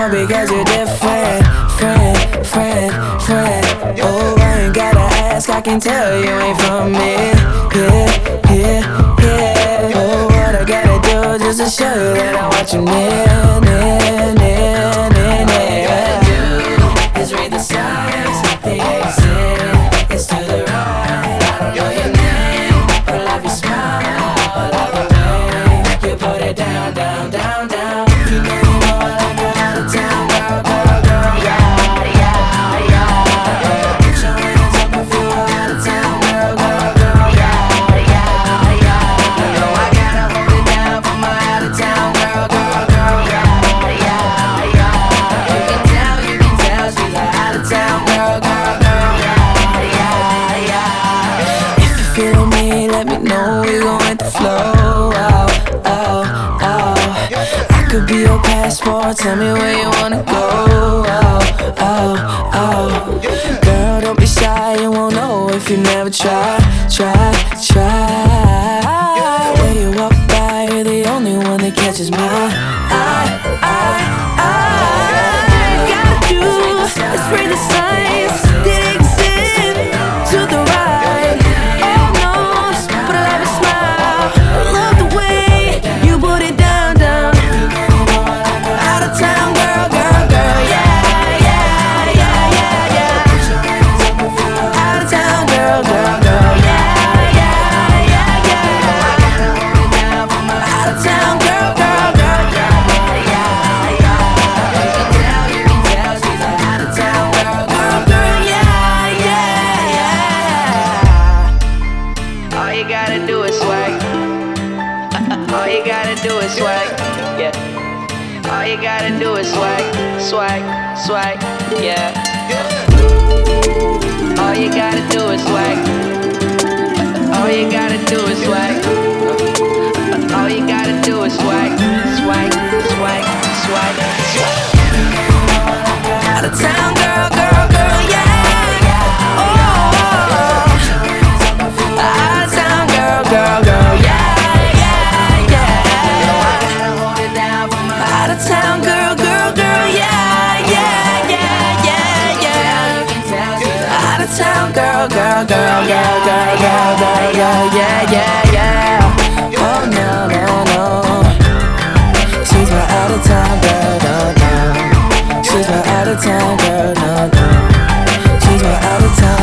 more because you're different. Friend, friend, friend. Oh, I ain't gotta ask, I can tell you ain't from me. Yeah, yeah, yeah. Oh, what I gotta do just to show you that I want you near, near. Let me know we gon' hit the flow. Oh, oh, oh. I could be your passport. Tell me where you wanna go. Oh, oh, oh. Girl, don't be shy. You won't know if you never try, try, try. When you walk by, you're the only one that catches my eye, eye, eye. Gotta do is read the signs. You gotta do is swag. All you gotta do is swag. Yeah. All you gotta do is swag, swag, swag. Yeah. All you gotta do is swag. girl, girl, girl, girl, girl, girl, girl, girl, yeah, yeah, yeah. Oh no, no, no. She's my out of town girl, no, no. She's my out of town girl, no, no. She's my out of town.